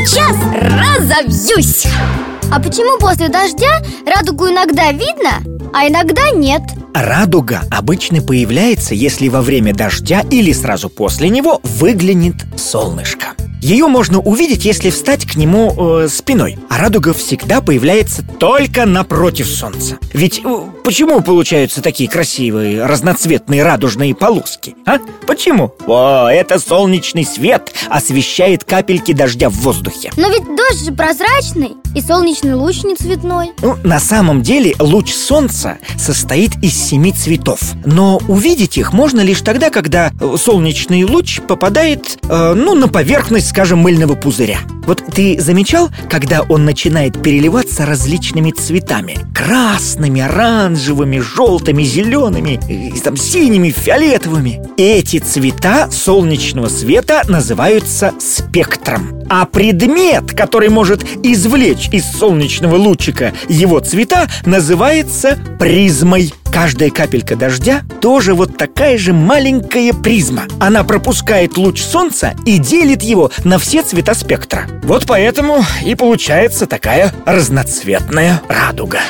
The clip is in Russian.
разобьюсь А почему после дождя радугу иногда видно, а иногда нет? Радуга обычно появляется, если во время дождя или сразу после него выглянет солнышко. Ее можно увидеть, если встать к нему э, спиной. А радуга всегда появляется только напротив Солнца. Ведь э, почему получаются такие красивые разноцветные радужные полоски? А? Почему? О, это солнечный свет освещает капельки дождя в воздухе. Но ведь дождь же прозрачный и солнечный луч не цветной. Ну, на самом деле луч солнца состоит из семи цветов. Но увидеть их можно лишь тогда, когда э, солнечный луч попадает, э, ну, на поверхность скажем, мыльного пузыря. Вот ты замечал, когда он начинает переливаться различными цветами? Красными, оранжевыми, желтыми, зелеными, и, там, синими, фиолетовыми. Эти цвета солнечного света называются спектром. А предмет, который может извлечь из солнечного лучика его цвета, называется призмой. Каждая капелька дождя тоже вот такая же маленькая призма. Она пропускает луч солнца и делит его на все цвета спектра. Вот поэтому и получается такая разноцветная радуга.